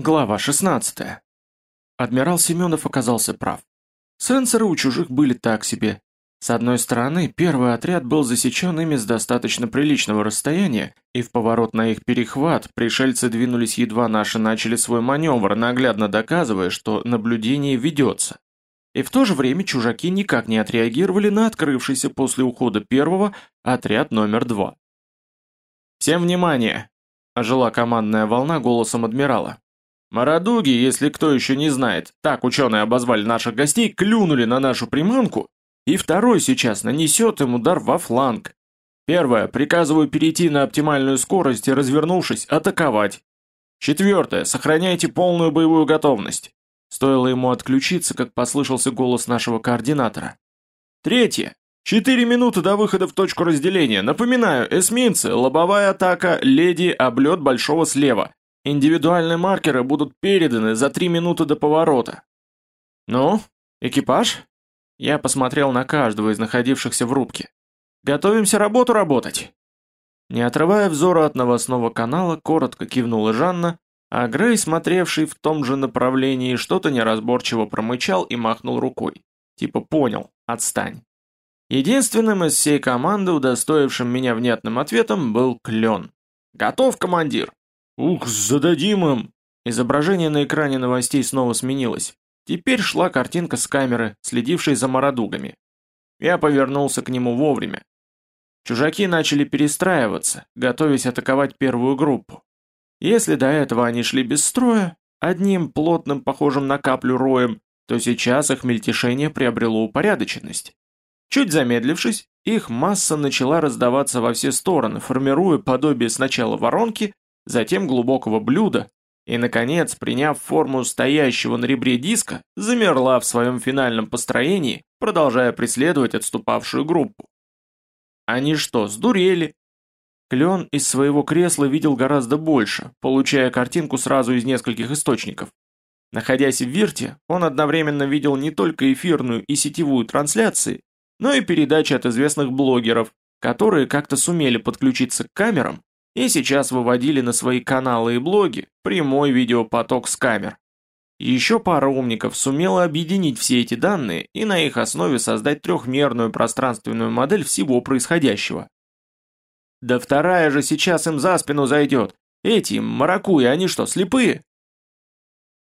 Глава 16. Адмирал Семенов оказался прав. Сенсоры у чужих были так себе. С одной стороны, первый отряд был засечен ими с достаточно приличного расстояния, и в поворот на их перехват пришельцы двинулись едва наши начали свой маневр, наглядно доказывая, что наблюдение ведется. И в то же время чужаки никак не отреагировали на открывшийся после ухода первого отряд номер два. «Всем внимание!» – ожила командная волна голосом адмирала. Марадуги, если кто еще не знает, так ученые обозвали наших гостей, клюнули на нашу приманку, и второй сейчас нанесет им удар во фланг. Первое, приказываю перейти на оптимальную скорость и, развернувшись, атаковать. Четвертое, сохраняйте полную боевую готовность. Стоило ему отключиться, как послышался голос нашего координатора. Третье. Четыре минуты до выхода в точку разделения. Напоминаю, эсминцы, лобовая атака, леди, облет большого слева. Индивидуальные маркеры будут переданы за три минуты до поворота. Ну, экипаж? Я посмотрел на каждого из находившихся в рубке. Готовимся работу работать. Не отрывая взора от новостного канала, коротко кивнула Жанна, а Грей, смотревший в том же направлении, что-то неразборчиво промычал и махнул рукой. Типа понял, отстань. Единственным из всей команды, удостоившим меня внятным ответом, был Клен. «Готов, командир!» «Ух, зададим им!» Изображение на экране новостей снова сменилось. Теперь шла картинка с камеры, следившей за мародугами. Я повернулся к нему вовремя. Чужаки начали перестраиваться, готовясь атаковать первую группу. Если до этого они шли без строя, одним плотным, похожим на каплю роем, то сейчас их мельтешение приобрело упорядоченность. Чуть замедлившись, их масса начала раздаваться во все стороны, формируя подобие сначала воронки, затем глубокого блюда и, наконец, приняв форму стоящего на ребре диска, замерла в своем финальном построении, продолжая преследовать отступавшую группу. Они что, сдурели? Клен из своего кресла видел гораздо больше, получая картинку сразу из нескольких источников. Находясь в Вирте, он одновременно видел не только эфирную и сетевую трансляции, но и передачи от известных блогеров, которые как-то сумели подключиться к камерам и сейчас выводили на свои каналы и блоги прямой видеопоток с камер. Еще пара умников сумела объединить все эти данные и на их основе создать трехмерную пространственную модель всего происходящего. Да вторая же сейчас им за спину зайдет. Эти, маракуи, они что, слепые?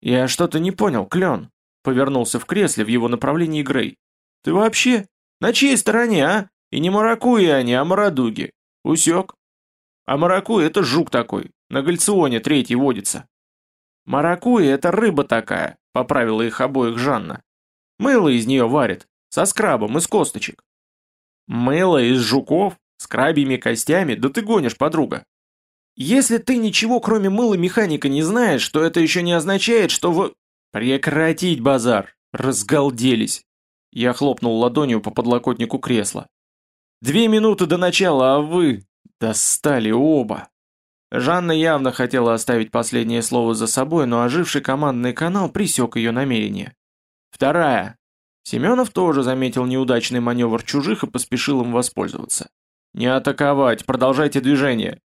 Я что-то не понял, Клен. Повернулся в кресле в его направлении Грей. Ты вообще? На чьей стороне, а? И не маракуи они, а марадуги. Усек? А маракуй это жук такой, на гальционе третий водится. Маракуй это рыба такая, поправила их обоих Жанна. Мыло из нее варит, со скрабом из косточек. Мыло из жуков, с крабьими костями, да ты гонишь, подруга. Если ты ничего кроме мыла механика не знаешь, то это еще не означает, что в... Прекратить базар, разгалделись. Я хлопнул ладонью по подлокотнику кресла. Две минуты до начала, а вы... Достали оба. Жанна явно хотела оставить последнее слово за собой, но оживший командный канал пресек ее намерение. Вторая. Семенов тоже заметил неудачный маневр чужих и поспешил им воспользоваться. «Не атаковать, продолжайте движение.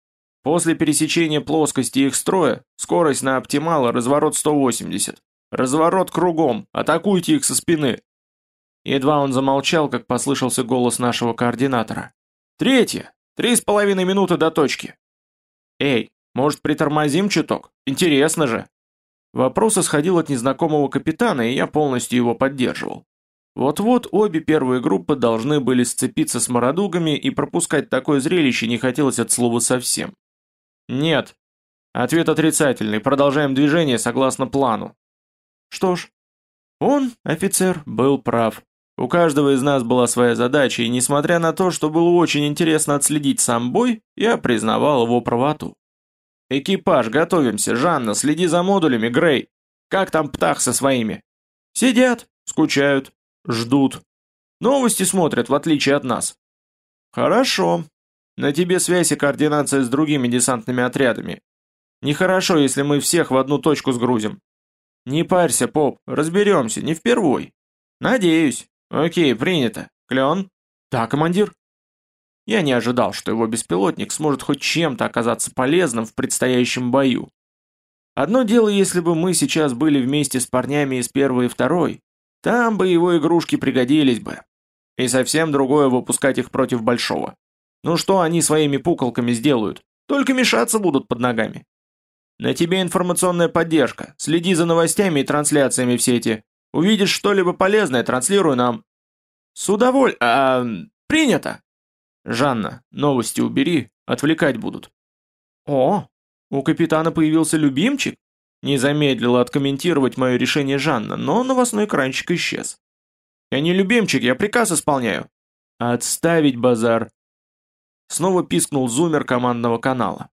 После пересечения плоскости их строя, скорость на оптимала, разворот 180. Разворот кругом, атакуйте их со спины». Едва он замолчал, как послышался голос нашего координатора. «Третье! Три с половиной минуты до точки. Эй, может притормозим чуток? Интересно же. Вопрос исходил от незнакомого капитана, и я полностью его поддерживал. Вот-вот обе первые группы должны были сцепиться с мародугами, и пропускать такое зрелище не хотелось от слова совсем. Нет. Ответ отрицательный, продолжаем движение согласно плану. Что ж, он, офицер, был прав. У каждого из нас была своя задача, и несмотря на то, что было очень интересно отследить сам бой, я признавал его правоту. «Экипаж, готовимся. Жанна, следи за модулями, Грей. Как там птах со своими?» «Сидят, скучают, ждут. Новости смотрят, в отличие от нас». «Хорошо. На тебе связь и координация с другими десантными отрядами. Нехорошо, если мы всех в одну точку сгрузим». «Не парься, поп, разберемся, не впервой». «Надеюсь». «Окей, принято. Клен?» «Да, командир». Я не ожидал, что его беспилотник сможет хоть чем-то оказаться полезным в предстоящем бою. Одно дело, если бы мы сейчас были вместе с парнями из первой и второй, там бы его игрушки пригодились бы. И совсем другое выпускать их против большого. Ну что они своими пуколками сделают? Только мешаться будут под ногами. На тебе информационная поддержка. Следи за новостями и трансляциями в сети. Увидишь что-либо полезное, транслируй нам. С удоволь... А, принято. Жанна, новости убери, отвлекать будут. О, у капитана появился любимчик? Не замедлила откомментировать мое решение Жанна, но новостной экранчик исчез. Я не любимчик, я приказ исполняю. Отставить базар. Снова пискнул зумер командного канала.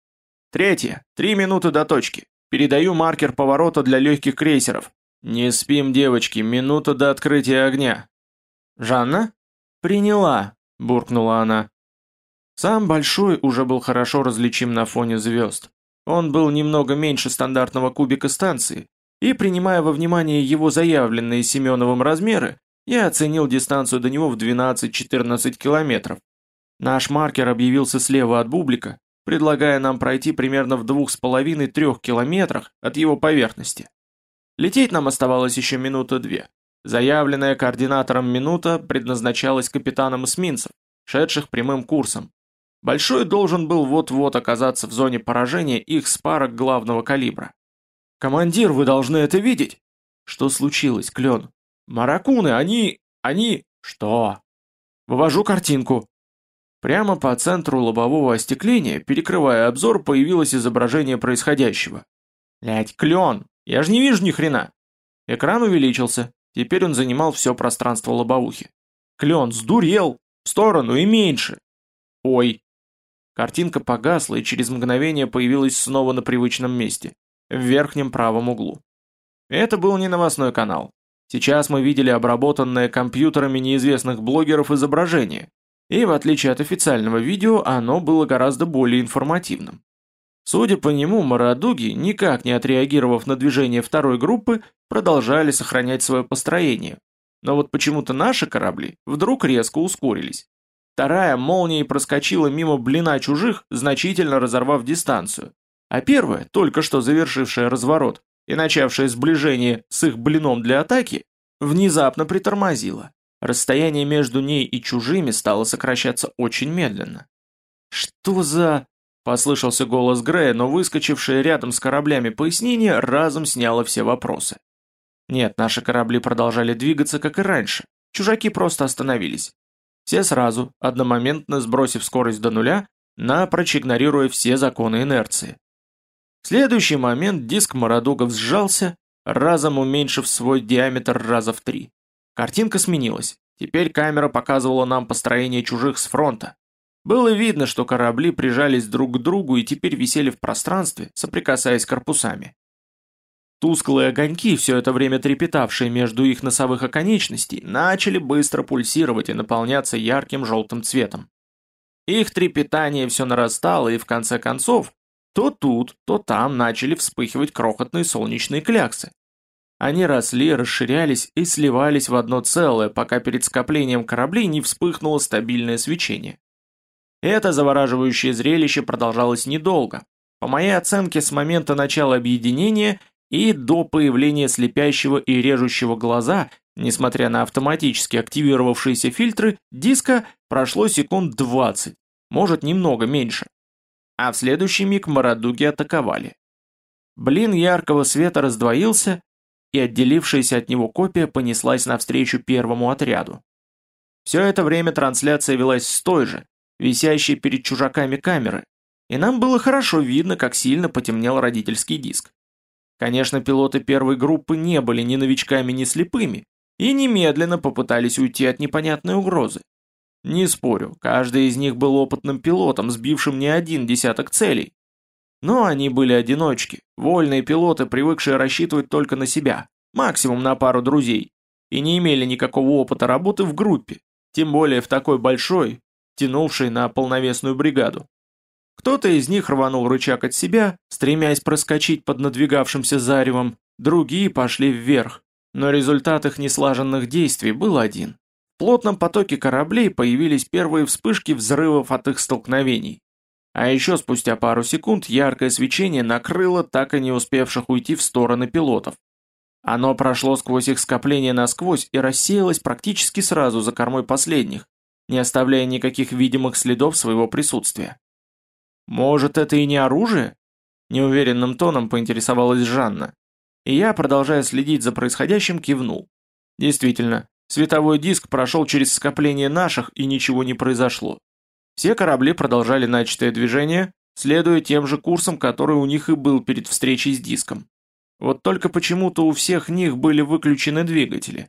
Третье. Три минуты до точки. Передаю маркер поворота для легких крейсеров. Не спим, девочки, минута до открытия огня. Жанна? Приняла, буркнула она. Сам Большой уже был хорошо различим на фоне звезд. Он был немного меньше стандартного кубика станции, и, принимая во внимание его заявленные Семеновым размеры, я оценил дистанцию до него в 12-14 километров. Наш маркер объявился слева от бублика, предлагая нам пройти примерно в 2,5-3 километрах от его поверхности. Лететь нам оставалось еще минута-две. Заявленная координатором минута предназначалась капитанам эсминцев, шедших прямым курсом. Большой должен был вот-вот оказаться в зоне поражения их спарок главного калибра. «Командир, вы должны это видеть!» «Что случилось, Клен?» «Маракуны, они... они...» «Что?» «Вывожу картинку». Прямо по центру лобового остекления, перекрывая обзор, появилось изображение происходящего. «Блядь, клен! Я же не вижу ни хрена!» Экран увеличился, теперь он занимал все пространство лобовухи. «Клен, сдурел! В сторону и меньше!» «Ой!» Картинка погасла и через мгновение появилась снова на привычном месте, в верхнем правом углу. Это был не новостной канал. Сейчас мы видели обработанное компьютерами неизвестных блогеров изображение, и в отличие от официального видео, оно было гораздо более информативным. Судя по нему, Марадуги, никак не отреагировав на движение второй группы, продолжали сохранять свое построение. Но вот почему-то наши корабли вдруг резко ускорились. Вторая молнией проскочила мимо блина чужих, значительно разорвав дистанцию. А первая, только что завершившая разворот и начавшая сближение с их блином для атаки, внезапно притормозила. Расстояние между ней и чужими стало сокращаться очень медленно. «Что за...» – послышался голос Грея, но выскочившее рядом с кораблями пояснение разом сняло все вопросы. Нет, наши корабли продолжали двигаться, как и раньше. Чужаки просто остановились. Все сразу, одномоментно сбросив скорость до нуля, напрочь игнорируя все законы инерции. В следующий момент диск Марадугов сжался, разом уменьшив свой диаметр раза в три. Картинка сменилась. Теперь камера показывала нам построение чужих с фронта. Было видно, что корабли прижались друг к другу и теперь висели в пространстве, соприкасаясь корпусами. Тусклые огоньки, все это время трепетавшие между их носовых оконечностей, начали быстро пульсировать и наполняться ярким желтым цветом. Их трепетание все нарастало, и в конце концов, то тут, то там начали вспыхивать крохотные солнечные кляксы. Они росли, расширялись и сливались в одно целое, пока перед скоплением кораблей не вспыхнуло стабильное свечение. Это завораживающее зрелище продолжалось недолго. По моей оценке, с момента начала объединения и до появления слепящего и режущего глаза, несмотря на автоматически активировавшиеся фильтры, диска прошло секунд 20, может немного меньше. А в следующий миг Марадуги атаковали. Блин яркого света раздвоился, и отделившаяся от него копия понеслась навстречу первому отряду. Все это время трансляция велась с той же, висящей перед чужаками камеры, и нам было хорошо видно, как сильно потемнел родительский диск. Конечно, пилоты первой группы не были ни новичками, ни слепыми, и немедленно попытались уйти от непонятной угрозы. Не спорю, каждый из них был опытным пилотом, сбившим не один десяток целей. Но они были одиночки, вольные пилоты, привыкшие рассчитывать только на себя, максимум на пару друзей, и не имели никакого опыта работы в группе, тем более в такой большой, тянувшей на полновесную бригаду. Кто-то из них рванул рычаг от себя, стремясь проскочить под надвигавшимся заревом, другие пошли вверх, но результат их неслаженных действий был один. В плотном потоке кораблей появились первые вспышки взрывов от их столкновений. А еще спустя пару секунд яркое свечение накрыло так и не успевших уйти в стороны пилотов. Оно прошло сквозь их скопление насквозь и рассеялось практически сразу за кормой последних, не оставляя никаких видимых следов своего присутствия. «Может, это и не оружие?» Неуверенным тоном поинтересовалась Жанна. И я, продолжая следить за происходящим, кивнул. Действительно, световой диск прошел через скопление наших, и ничего не произошло. Все корабли продолжали начатое движение, следуя тем же курсом, который у них и был перед встречей с диском. Вот только почему-то у всех них были выключены двигатели.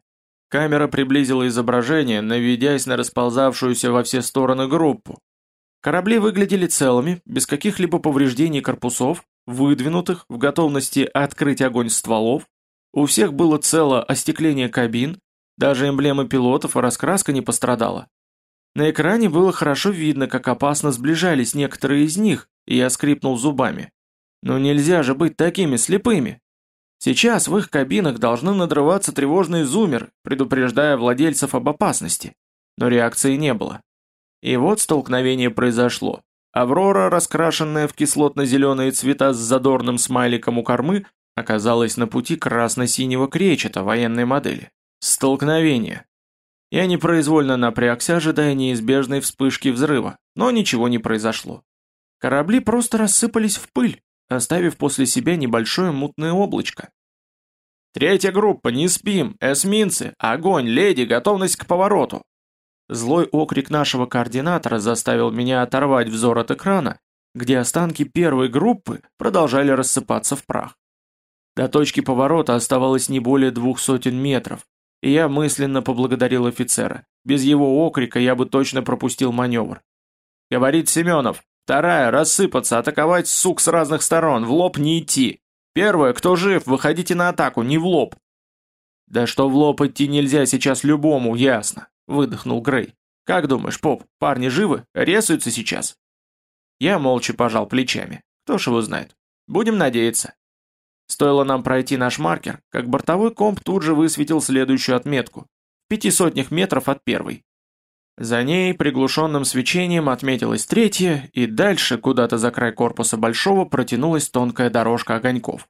Камера приблизила изображение, наведясь на расползавшуюся во все стороны группу. Корабли выглядели целыми, без каких-либо повреждений корпусов, выдвинутых, в готовности открыть огонь стволов. У всех было цело остекление кабин, даже эмблемы пилотов и раскраска не пострадала. На экране было хорошо видно, как опасно сближались некоторые из них, и я скрипнул зубами. Но нельзя же быть такими слепыми. Сейчас в их кабинах должны надрываться тревожные зумеры, предупреждая владельцев об опасности. Но реакции не было. И вот столкновение произошло. Аврора, раскрашенная в кислотно-зеленые цвета с задорным смайликом у кормы, оказалась на пути красно-синего кречета военной модели. Столкновение. Я непроизвольно напрягся, ожидая неизбежной вспышки взрыва, но ничего не произошло. Корабли просто рассыпались в пыль, оставив после себя небольшое мутное облачко. «Третья группа, не спим! Эсминцы! Огонь! Леди! Готовность к повороту!» Злой окрик нашего координатора заставил меня оторвать взор от экрана, где останки первой группы продолжали рассыпаться в прах. До точки поворота оставалось не более двух сотен метров, и я мысленно поблагодарил офицера. Без его окрика я бы точно пропустил маневр. Говорит Семенов. Вторая, рассыпаться, атаковать сук с разных сторон, в лоб не идти. Первая, кто жив, выходите на атаку, не в лоб. Да что в лоб идти нельзя сейчас любому, ясно, выдохнул Грей. Как думаешь, Поп, парни живы? Ресаются сейчас? Я молча пожал плечами. Кто ж его знает. Будем надеяться. Стоило нам пройти наш маркер, как бортовой комп тут же высветил следующую отметку. В пяти сотнях метров от первой. За ней приглушенным свечением отметилась третья, и дальше, куда-то за край корпуса большого, протянулась тонкая дорожка огоньков.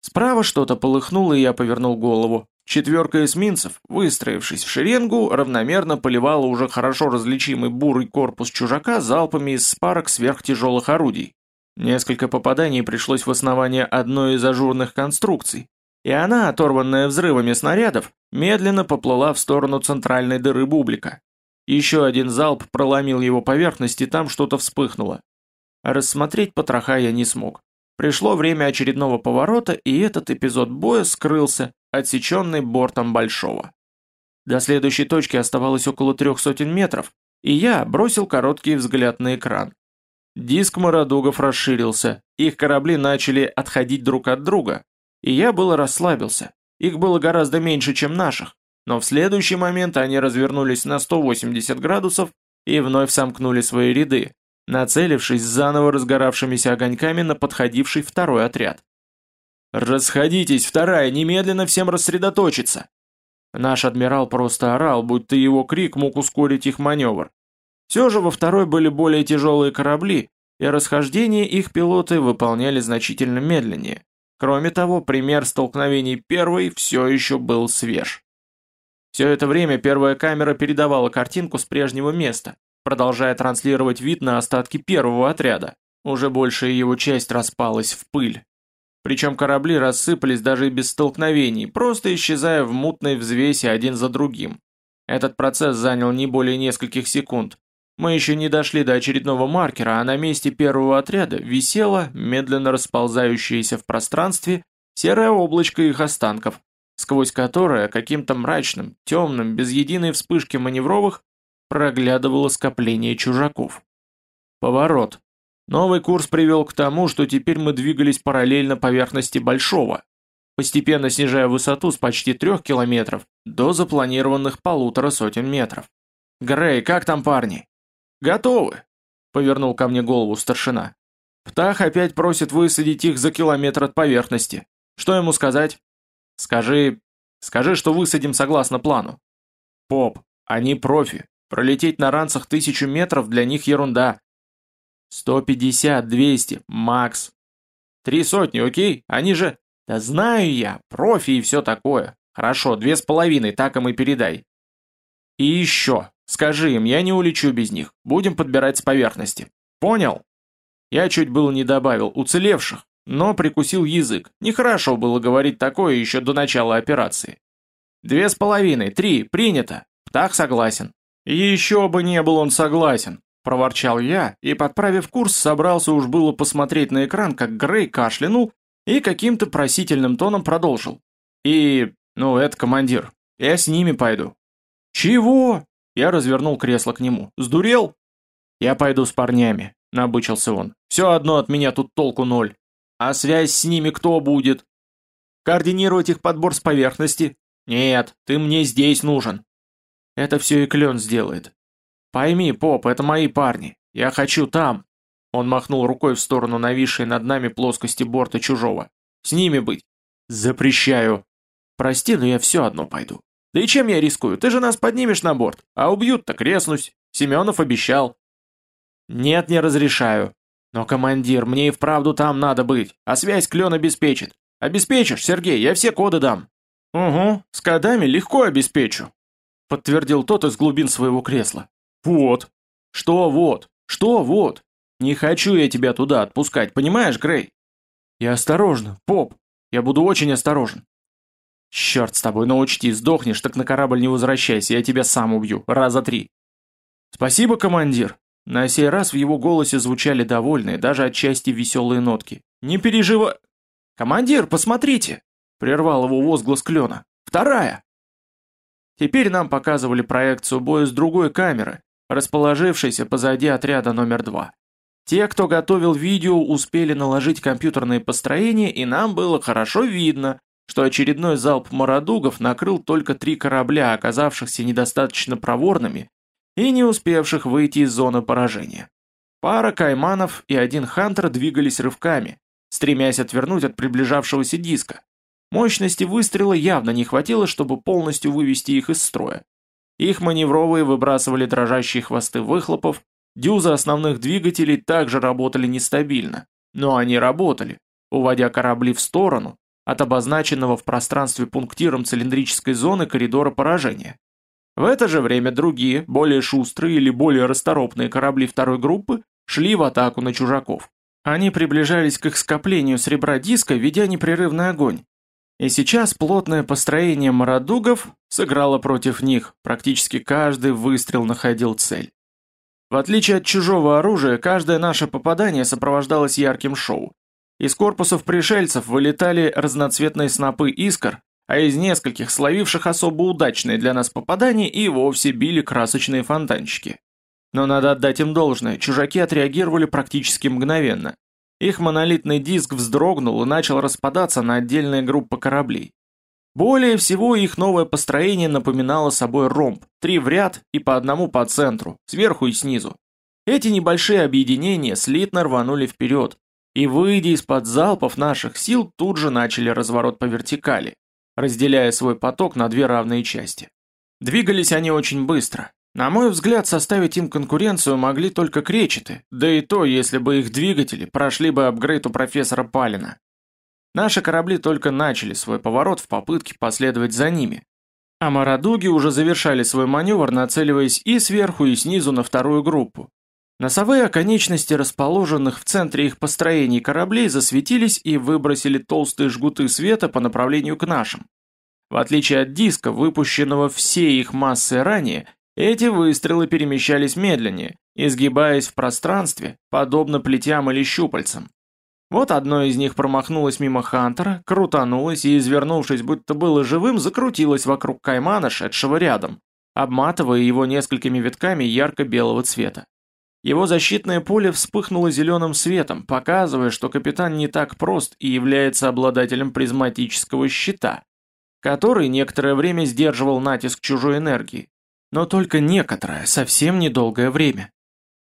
Справа что-то полыхнуло, и я повернул голову. Четверка эсминцев, выстроившись в шеренгу, равномерно поливала уже хорошо различимый бурый корпус чужака залпами из спарок сверхтяжелых орудий. Несколько попаданий пришлось в основание одной из ажурных конструкций, и она, оторванная взрывами снарядов, медленно поплыла в сторону центральной дыры бублика. Еще один залп проломил его поверхность, и там что-то вспыхнуло. рассмотреть потроха я не смог. Пришло время очередного поворота, и этот эпизод боя скрылся, отсеченный бортом Большого. До следующей точки оставалось около трех сотен метров, и я бросил короткий взгляд на экран. Диск Мародугов расширился, их корабли начали отходить друг от друга, и я было расслабился. Их было гораздо меньше, чем наших, но в следующий момент они развернулись на 180 градусов и вновь сомкнули свои ряды, нацелившись заново разгоравшимися огоньками на подходивший второй отряд. «Расходитесь, вторая, немедленно всем рассредоточиться!» Наш адмирал просто орал, будто его крик мог ускорить их маневр. Все же во второй были более тяжелые корабли, и расхождение их пилоты выполняли значительно медленнее. Кроме того, пример столкновений первой все еще был свеж. Все это время первая камера передавала картинку с прежнего места, продолжая транслировать вид на остатки первого отряда. Уже большая его часть распалась в пыль. Причем корабли рассыпались даже без столкновений, просто исчезая в мутной взвесе один за другим. Этот процесс занял не более нескольких секунд, мы еще не дошли до очередного маркера, а на месте первого отряда висело, медленно расползающееся в пространстве, серое облачко их останков, сквозь которое каким-то мрачным, темным, без единой вспышки маневровых проглядывало скопление чужаков. Поворот. Новый курс привел к тому, что теперь мы двигались параллельно поверхности Большого, постепенно снижая высоту с почти трех километров до запланированных полутора сотен метров. «Грей, как там парни?» «Готовы!» — повернул ко мне голову старшина. «Птах опять просит высадить их за километр от поверхности. Что ему сказать?» «Скажи... скажи, что высадим согласно плану». «Поп, они профи. Пролететь на ранцах тысячу метров для них ерунда». Сто пятьдесят, двести, макс. Три сотни, окей? Они же... Да знаю я, профи и все такое. Хорошо, две с половиной, так им и передай. И еще, скажи им, я не улечу без них. Будем подбирать с поверхности. Понял? Я чуть было не добавил уцелевших, но прикусил язык. Нехорошо было говорить такое еще до начала операции. Две с половиной, три, принято. Птах согласен. еще бы не был он согласен. Проворчал я и, подправив курс, собрался уж было посмотреть на экран, как Грей кашлянул и каким-то просительным тоном продолжил. И, ну, это командир, я с ними пойду. Чего? Я развернул кресло к нему. Сдурел? Я пойду с парнями, набычился он. Все одно от меня тут толку ноль. А связь с ними кто будет? Координировать их подбор с поверхности? Нет, ты мне здесь нужен. Это все и клен сделает. «Пойми, поп, это мои парни. Я хочу там». Он махнул рукой в сторону нависшей над нами плоскости борта чужого. «С ними быть». «Запрещаю». «Прости, но я все одно пойду». «Да и чем я рискую? Ты же нас поднимешь на борт. А убьют, так резнусь. Семенов обещал». «Нет, не разрешаю. Но, командир, мне и вправду там надо быть, а связь клен обеспечит. Обеспечишь, Сергей, я все коды дам». «Угу, с кодами легко обеспечу», подтвердил тот из глубин своего кресла. «Вот». «Что вот? Что вот? Не хочу я тебя туда отпускать, понимаешь, Грей?» «Я осторожно, поп. Я буду очень осторожен». «Черт с тобой, но учти, сдохнешь, так на корабль не возвращайся, я тебя сам убью, раза три». «Спасибо, командир». На сей раз в его голосе звучали довольные, даже отчасти веселые нотки. «Не переживай...» «Командир, посмотрите!» Прервал его возглас Клена. «Вторая!» Теперь нам показывали проекцию боя с другой камеры, расположившийся позади отряда номер два. Те, кто готовил видео, успели наложить компьютерные построения, и нам было хорошо видно, что очередной залп марадугов накрыл только три корабля, оказавшихся недостаточно проворными и не успевших выйти из зоны поражения. Пара кайманов и один хантер двигались рывками, стремясь отвернуть от приближавшегося диска. Мощности выстрела явно не хватило, чтобы полностью вывести их из строя. Их маневровые выбрасывали дрожащие хвосты выхлопов, дюзы основных двигателей также работали нестабильно, но они работали, уводя корабли в сторону от обозначенного в пространстве пунктиром цилиндрической зоны коридора поражения. В это же время другие, более шустрые или более расторопные корабли второй группы шли в атаку на чужаков. Они приближались к их скоплению с ребра диска, ведя непрерывный огонь, и сейчас плотное построение марадугов сыграло против них, практически каждый выстрел находил цель. В отличие от чужого оружия, каждое наше попадание сопровождалось ярким шоу. Из корпусов пришельцев вылетали разноцветные снопы искр, а из нескольких словивших особо удачные для нас попадания и вовсе били красочные фонтанчики. Но надо отдать им должное, чужаки отреагировали практически мгновенно. Их монолитный диск вздрогнул и начал распадаться на отдельные группы кораблей. Более всего их новое построение напоминало собой ромб, три в ряд и по одному по центру, сверху и снизу. Эти небольшие объединения слитно рванули вперед, и, выйдя из-под залпов наших сил, тут же начали разворот по вертикали, разделяя свой поток на две равные части. Двигались они очень быстро, на мой взгляд, составить им конкуренцию могли только кречеты, да и то, если бы их двигатели прошли бы апгрейд у профессора Палина. Наши корабли только начали свой поворот в попытке последовать за ними. А марадуги уже завершали свой маневр, нацеливаясь и сверху, и снизу на вторую группу. Носовые оконечности расположенных в центре их построений кораблей засветились и выбросили толстые жгуты света по направлению к нашим. В отличие от диска, выпущенного всей их массой ранее, эти выстрелы перемещались медленнее, изгибаясь в пространстве, подобно плетям или щупальцам. Вот одно из них промахнулось мимо Хантера, крутанулось и, извернувшись, будто было живым, закрутилось вокруг каймана, шедшего рядом, обматывая его несколькими витками ярко-белого цвета. Его защитное поле вспыхнуло зеленым светом, показывая, что капитан не так прост и является обладателем призматического щита, который некоторое время сдерживал натиск чужой энергии но только некоторое, совсем недолгое время.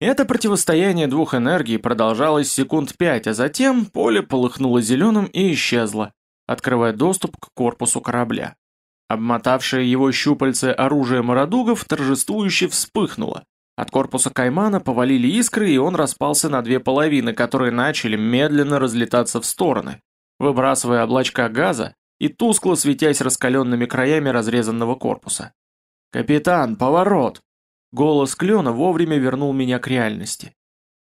Это противостояние двух энергий продолжалось секунд пять, а затем поле полыхнуло зеленым и исчезло, открывая доступ к корпусу корабля. Обмотавшее его щупальце оружие Марадугов торжествующе вспыхнуло, От корпуса Каймана повалили искры, и он распался на две половины, которые начали медленно разлетаться в стороны, выбрасывая облачка газа и тускло светясь раскаленными краями разрезанного корпуса. «Капитан, поворот!» Голос Клена вовремя вернул меня к реальности.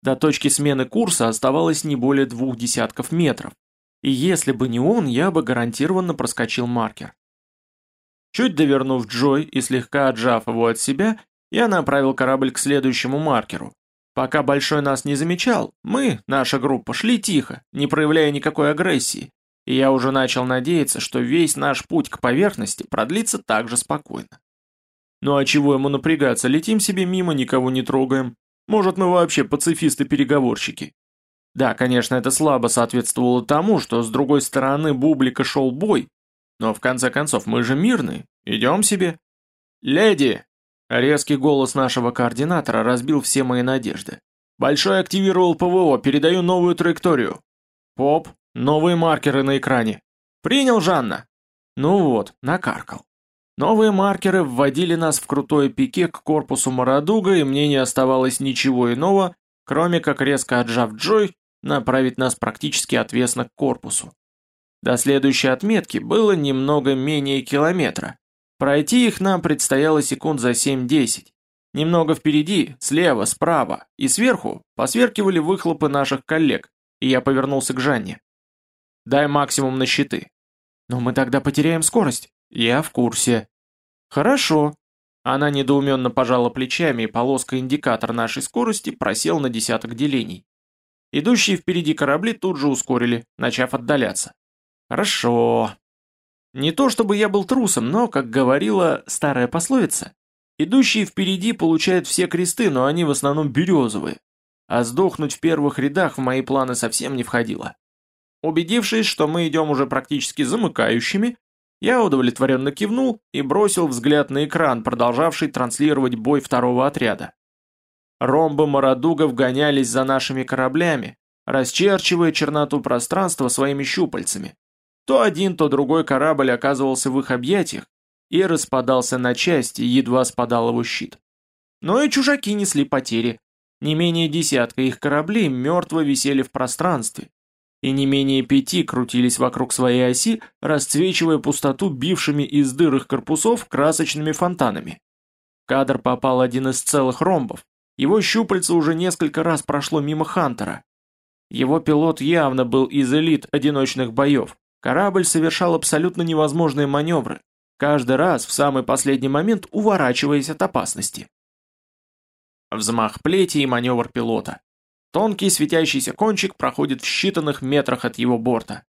До точки смены курса оставалось не более двух десятков метров, и если бы не он, я бы гарантированно проскочил маркер. Чуть довернув Джой и слегка отжав его от себя, я направил корабль к следующему маркеру. Пока Большой нас не замечал, мы, наша группа, шли тихо, не проявляя никакой агрессии, и я уже начал надеяться, что весь наш путь к поверхности продлится так же спокойно. Ну а чего ему напрягаться, летим себе мимо, никого не трогаем. Может, мы вообще пацифисты-переговорщики. Да, конечно, это слабо соответствовало тому, что с другой стороны бублика шел бой, но в конце концов мы же мирные, идем себе. «Леди!» Резкий голос нашего координатора разбил все мои надежды. «Большой активировал ПВО, передаю новую траекторию». «Поп, новые маркеры на экране». «Принял, Жанна?» Ну вот, накаркал. Новые маркеры вводили нас в крутое пике к корпусу Марадуга, и мне не оставалось ничего иного, кроме как резко отжав Джой, направить нас практически отвесно к корпусу. До следующей отметки было немного менее километра, Пройти их нам предстояло секунд за 7-10. Немного впереди, слева, справа и сверху посверкивали выхлопы наших коллег, и я повернулся к Жанне. «Дай максимум на щиты». «Но мы тогда потеряем скорость». «Я в курсе». «Хорошо». Она недоуменно пожала плечами, и полоска-индикатор нашей скорости просел на десяток делений. Идущие впереди корабли тут же ускорили, начав отдаляться. «Хорошо. Не то чтобы я был трусом, но, как говорила старая пословица, идущие впереди получают все кресты, но они в основном березовые, а сдохнуть в первых рядах в мои планы совсем не входило. Убедившись, что мы идем уже практически замыкающими, я удовлетворенно кивнул и бросил взгляд на экран, продолжавший транслировать бой второго отряда. Ромбы Марадугов гонялись за нашими кораблями, расчерчивая черноту пространства своими щупальцами, то один, то другой корабль оказывался в их объятиях и распадался на части, едва спадал его щит. Но и чужаки несли потери. Не менее десятка их кораблей мертво висели в пространстве, и не менее пяти крутились вокруг своей оси, расцвечивая пустоту бившими из дыр их корпусов красочными фонтанами. В кадр попал один из целых ромбов. Его щупальце уже несколько раз прошло мимо Хантера. Его пилот явно был из элит одиночных боев. Корабль совершал абсолютно невозможные маневры, каждый раз в самый последний момент уворачиваясь от опасности. Взмах плети и маневр пилота. Тонкий светящийся кончик проходит в считанных метрах от его борта.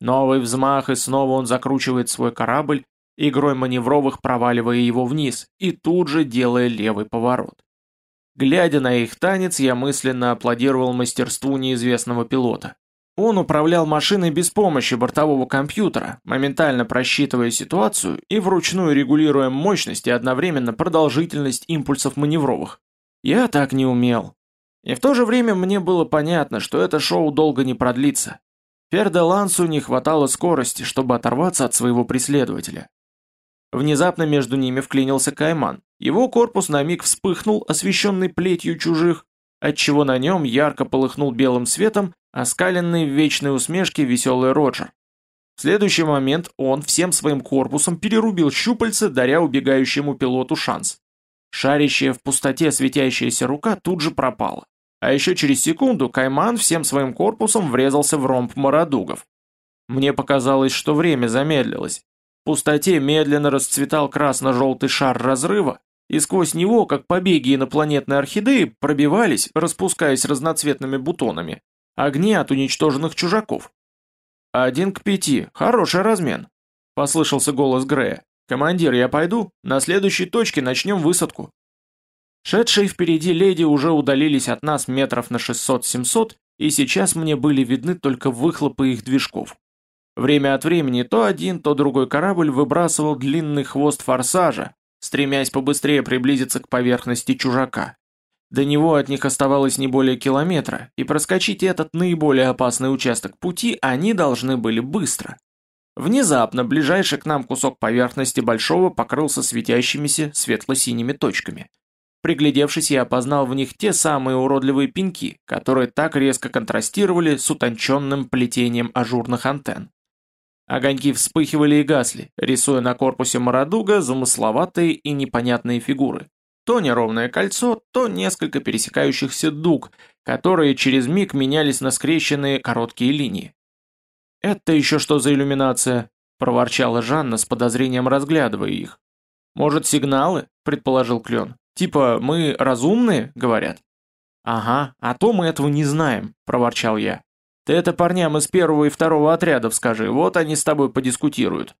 Новый взмах, и снова он закручивает свой корабль, игрой маневровых проваливая его вниз, и тут же делая левый поворот. Глядя на их танец, я мысленно аплодировал мастерству неизвестного пилота. Он управлял машиной без помощи бортового компьютера, моментально просчитывая ситуацию и вручную регулируя мощность и одновременно продолжительность импульсов маневровых. Я так не умел. И в то же время мне было понятно, что это шоу долго не продлится. Ферделансу не хватало скорости, чтобы оторваться от своего преследователя. Внезапно между ними вклинился Кайман. Его корпус на миг вспыхнул, освещенный плетью чужих, отчего на нем ярко полыхнул белым светом оскаленный в вечной усмешке веселый Роджер. В следующий момент он всем своим корпусом перерубил щупальца, даря убегающему пилоту шанс. Шарящая в пустоте светящаяся рука тут же пропала. А еще через секунду Кайман всем своим корпусом врезался в ромб Марадугов. Мне показалось, что время замедлилось. В пустоте медленно расцветал красно-желтый шар разрыва, и сквозь него, как побеги инопланетной орхидеи, пробивались, распускаясь разноцветными бутонами, Огни от уничтоженных чужаков. Один к пяти, хороший размен. Послышался голос Грея. «Командир, я пойду, на следующей точке начнем высадку». Шедшие впереди леди уже удалились от нас метров на 600-700, и сейчас мне были видны только выхлопы их движков. Время от времени то один, то другой корабль выбрасывал длинный хвост форсажа, стремясь побыстрее приблизиться к поверхности чужака. До него от них оставалось не более километра, и проскочить этот наиболее опасный участок пути они должны были быстро. Внезапно ближайший к нам кусок поверхности большого покрылся светящимися светло-синими точками. Приглядевшись, я опознал в них те самые уродливые пеньки, которые так резко контрастировали с утонченным плетением ажурных антенн. Огоньки вспыхивали и гасли, рисуя на корпусе Марадуга замысловатые и непонятные фигуры. То неровное кольцо, то несколько пересекающихся дуг, которые через миг менялись на скрещенные короткие линии. «Это еще что за иллюминация?» – проворчала Жанна с подозрением разглядывая их. «Может, сигналы?» – предположил Клен. «Типа, мы разумные?» – говорят. «Ага, а то мы этого не знаем», – проворчал я. «Ты это парням из первого и второго отрядов скажи, вот они с тобой подискутируют».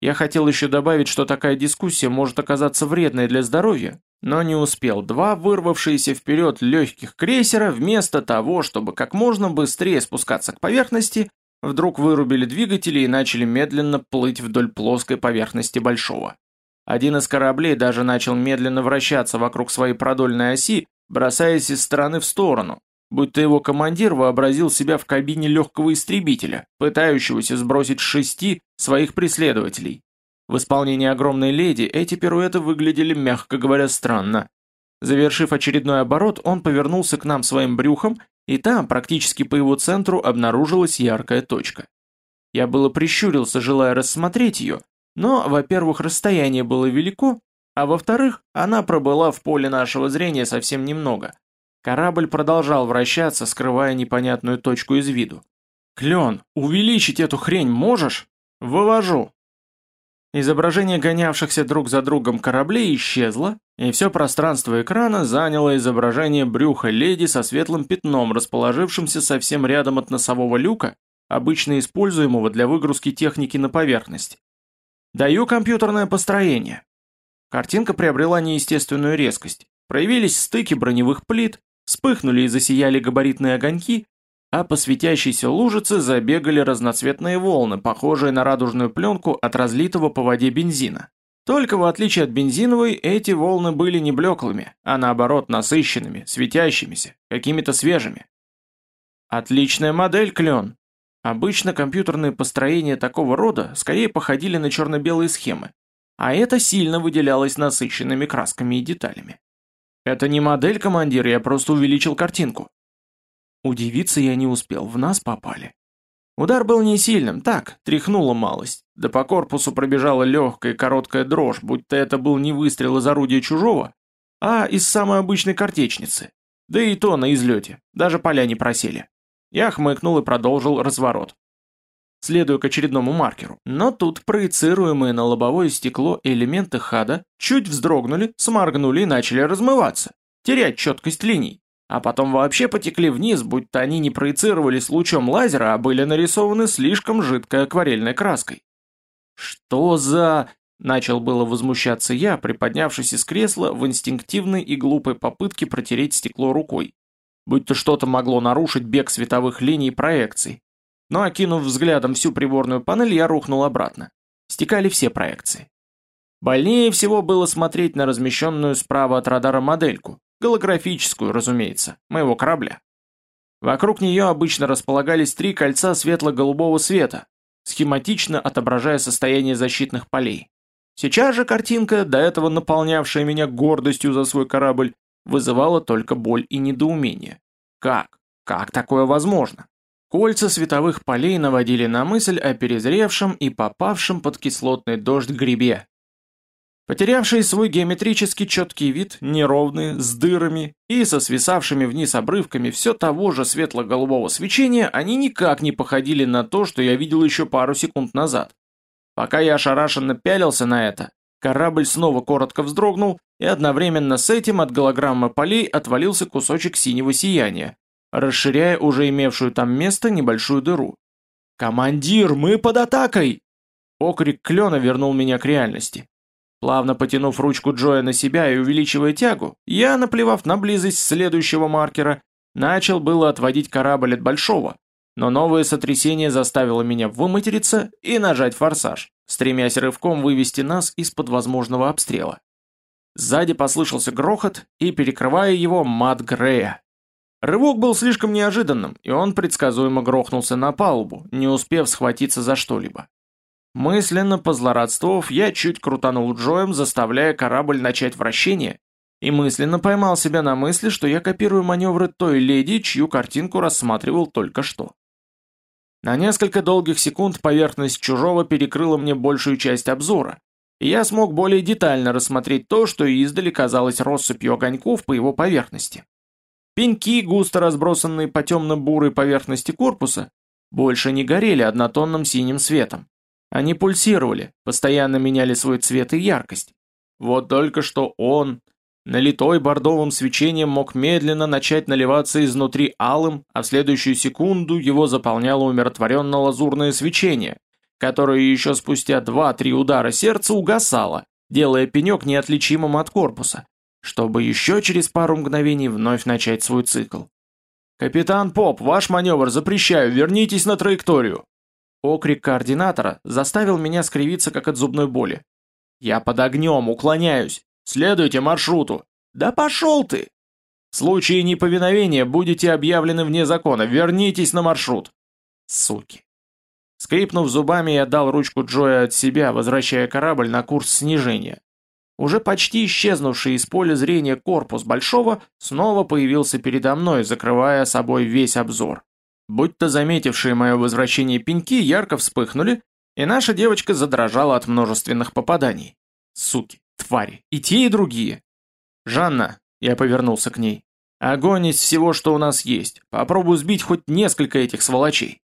Я хотел еще добавить, что такая дискуссия может оказаться вредной для здоровья, но не успел. Два вырвавшиеся вперед легких крейсера, вместо того, чтобы как можно быстрее спускаться к поверхности, вдруг вырубили двигатели и начали медленно плыть вдоль плоской поверхности Большого. Один из кораблей даже начал медленно вращаться вокруг своей продольной оси, бросаясь из стороны в сторону, будто его командир вообразил себя в кабине легкого истребителя, пытающегося сбросить шести своих преследователей. В исполнении огромной леди эти пируэты выглядели, мягко говоря, странно. Завершив очередной оборот, он повернулся к нам своим брюхом, и там, практически по его центру, обнаружилась яркая точка. Я было прищурился, желая рассмотреть ее, но, во-первых, расстояние было велико, а во-вторых, она пробыла в поле нашего зрения совсем немного. Корабль продолжал вращаться, скрывая непонятную точку из виду. «Клен, увеличить эту хрень можешь?» «Вывожу», Изображение гонявшихся друг за другом кораблей исчезло, и все пространство экрана заняло изображение брюха леди со светлым пятном, расположившимся совсем рядом от носового люка, обычно используемого для выгрузки техники на поверхность. Даю компьютерное построение. Картинка приобрела неестественную резкость. Проявились стыки броневых плит, вспыхнули и засияли габаритные огоньки, а по светящейся лужице забегали разноцветные волны, похожие на радужную пленку от разлитого по воде бензина. Только в отличие от бензиновой, эти волны были не блеклыми, а наоборот насыщенными, светящимися, какими-то свежими. Отличная модель, Клен. Обычно компьютерные построения такого рода скорее походили на черно-белые схемы, а это сильно выделялось насыщенными красками и деталями. Это не модель, командир, я просто увеличил картинку. Удивиться я не успел, в нас попали. Удар был не сильным, так, тряхнула малость. Да по корпусу пробежала легкая короткая дрожь, будто это был не выстрел из орудия чужого, а из самой обычной картечницы. Да и то на излете, даже поля не просели. Я хмыкнул и продолжил разворот. Следуя к очередному маркеру. Но тут проецируемые на лобовое стекло элементы хада чуть вздрогнули, сморгнули и начали размываться, терять четкость линий а потом вообще потекли вниз, будто они не проецировались лучом лазера, а были нарисованы слишком жидкой акварельной краской. «Что за...» — начал было возмущаться я, приподнявшись из кресла в инстинктивной и глупой попытке протереть стекло рукой. Будто что-то могло нарушить бег световых линий проекций. Но окинув взглядом всю приборную панель, я рухнул обратно. Стекали все проекции. Больнее всего было смотреть на размещенную справа от радара модельку, Голографическую, разумеется, моего корабля. Вокруг нее обычно располагались три кольца светло-голубого света, схематично отображая состояние защитных полей. Сейчас же картинка, до этого наполнявшая меня гордостью за свой корабль, вызывала только боль и недоумение. Как? Как такое возможно? Кольца световых полей наводили на мысль о перезревшем и попавшем под кислотный дождь грибе, Потерявшие свой геометрически четкий вид, неровные, с дырами и со свисавшими вниз обрывками все того же светло-голубого свечения, они никак не походили на то, что я видел еще пару секунд назад. Пока я ошарашенно пялился на это, корабль снова коротко вздрогнул, и одновременно с этим от голограммы полей отвалился кусочек синего сияния, расширяя уже имевшую там место небольшую дыру. «Командир, мы под атакой!» Окрик клена вернул меня к реальности. Плавно потянув ручку Джоя на себя и увеличивая тягу, я, наплевав на близость следующего маркера, начал было отводить корабль от большого, но новое сотрясение заставило меня выматериться и нажать форсаж, стремясь рывком вывести нас из-под возможного обстрела. Сзади послышался грохот, и, перекрывая его, мат Грея. Рывок был слишком неожиданным, и он предсказуемо грохнулся на палубу, не успев схватиться за что-либо. Мысленно позлорадствовав, я чуть крутанул Джоем, заставляя корабль начать вращение, и мысленно поймал себя на мысли, что я копирую маневры той леди, чью картинку рассматривал только что. На несколько долгих секунд поверхность чужого перекрыла мне большую часть обзора, и я смог более детально рассмотреть то, что издали казалось россыпью огоньков по его поверхности. Пеньки, густо разбросанные по темно-бурой поверхности корпуса, больше не горели однотонным синим светом. Они пульсировали, постоянно меняли свой цвет и яркость. Вот только что он, налитой бордовым свечением, мог медленно начать наливаться изнутри алым, а в следующую секунду его заполняло умиротворенно-лазурное свечение, которое еще спустя два-три удара сердца угасало, делая пенек неотличимым от корпуса, чтобы еще через пару мгновений вновь начать свой цикл. «Капитан Поп, ваш маневр запрещаю, вернитесь на траекторию!» Окрик координатора заставил меня скривиться, как от зубной боли. «Я под огнем, уклоняюсь! Следуйте маршруту!» «Да пошел ты!» «В случае неповиновения будете объявлены вне закона, вернитесь на маршрут!» Суки. Скрипнув зубами, я дал ручку Джоя от себя, возвращая корабль на курс снижения. Уже почти исчезнувший из поля зрения корпус Большого снова появился передо мной, закрывая собой весь обзор. Будь-то заметившие мое возвращение пеньки ярко вспыхнули, и наша девочка задрожала от множественных попаданий. Суки, твари, и те, и другие. «Жанна», — я повернулся к ней, — «огонь из всего, что у нас есть. Попробуй сбить хоть несколько этих сволочей».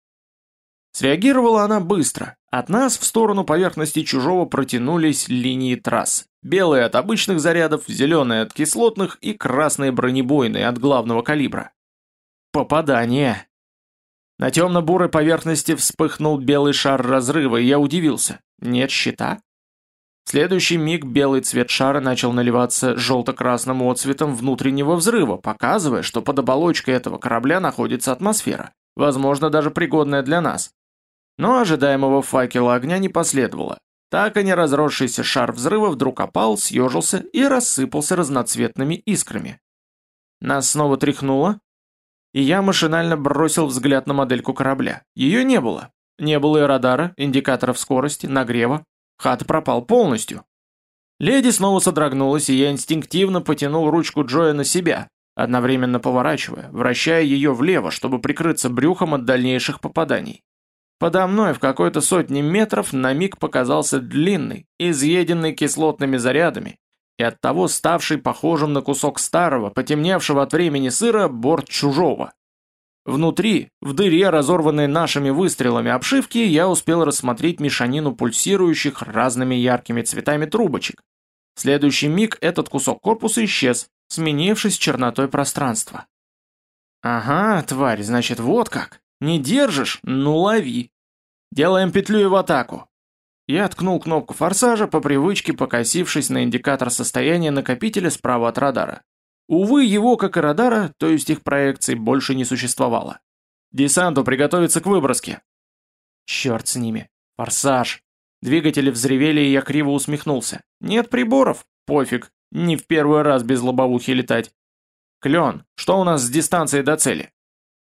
Среагировала она быстро. От нас в сторону поверхности чужого протянулись линии трасс. Белые от обычных зарядов, зеленые от кислотных и красные бронебойные от главного калибра. Попадание. На темно-бурой поверхности вспыхнул белый шар разрыва, и я удивился. Нет щита? В следующий миг белый цвет шара начал наливаться желто-красным отцветом внутреннего взрыва, показывая, что под оболочкой этого корабля находится атмосфера, возможно, даже пригодная для нас. Но ожидаемого факела огня не последовало. Так и не разросшийся шар взрыва вдруг опал, съежился и рассыпался разноцветными искрами. Нас снова тряхнуло, и я машинально бросил взгляд на модельку корабля. Ее не было. Не было и радара, индикаторов скорости, нагрева. Хат пропал полностью. Леди снова содрогнулась, и я инстинктивно потянул ручку Джоя на себя, одновременно поворачивая, вращая ее влево, чтобы прикрыться брюхом от дальнейших попаданий. Подо мной в какой-то сотне метров на миг показался длинный, изъеденный кислотными зарядами, и оттого ставший похожим на кусок старого, потемневшего от времени сыра, борт чужого. Внутри, в дыре, разорванной нашими выстрелами обшивки, я успел рассмотреть мешанину пульсирующих разными яркими цветами трубочек. В следующий миг этот кусок корпуса исчез, сменившись чернотой пространства. «Ага, тварь, значит, вот как. Не держишь? Ну лови. Делаем петлю и в атаку. Я ткнул кнопку форсажа, по привычке покосившись на индикатор состояния накопителя справа от радара. Увы, его, как и радара, то есть их проекций, больше не существовало. Десанту приготовиться к выброске. Черт с ними. Форсаж. Двигатели взревели, и я криво усмехнулся. Нет приборов? Пофиг. Не в первый раз без лобовухи летать. Клен, что у нас с дистанцией до цели?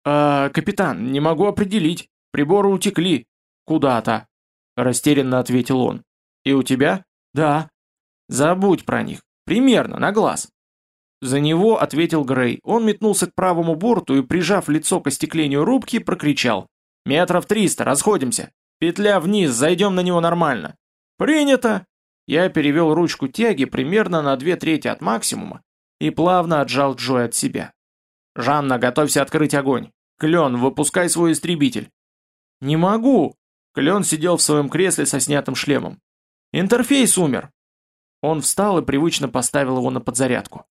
«А, капитан, не могу определить. Приборы утекли. Куда-то. Растерянно ответил он. «И у тебя?» «Да». «Забудь про них. Примерно, на глаз». За него ответил Грей. Он метнулся к правому борту и, прижав лицо к остеклению рубки, прокричал. «Метров триста, расходимся. Петля вниз, зайдем на него нормально». «Принято!» Я перевел ручку тяги примерно на две трети от максимума и плавно отжал Джой от себя. «Жанна, готовься открыть огонь. Клен, выпускай свой истребитель». «Не могу!» Клен сидел в своем кресле со снятым шлемом. «Интерфейс умер!» Он встал и привычно поставил его на подзарядку.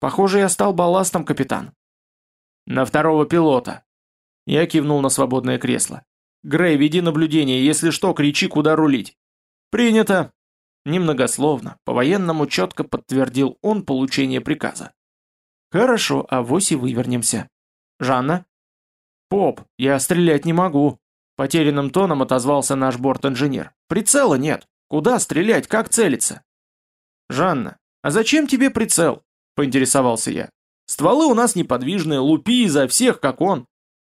«Похоже, я стал балластом, капитан». «На второго пилота». Я кивнул на свободное кресло. «Грей, веди наблюдение, если что, кричи, куда рулить». «Принято!» Немногословно, по-военному четко подтвердил он получение приказа. «Хорошо, а вось и вывернемся». «Жанна?» «Поп, я стрелять не могу», Потерянным тоном отозвался наш борт-инженер. «Прицела нет. Куда стрелять? Как целиться?» «Жанна, а зачем тебе прицел?» – поинтересовался я. «Стволы у нас неподвижные, лупи изо всех, как он».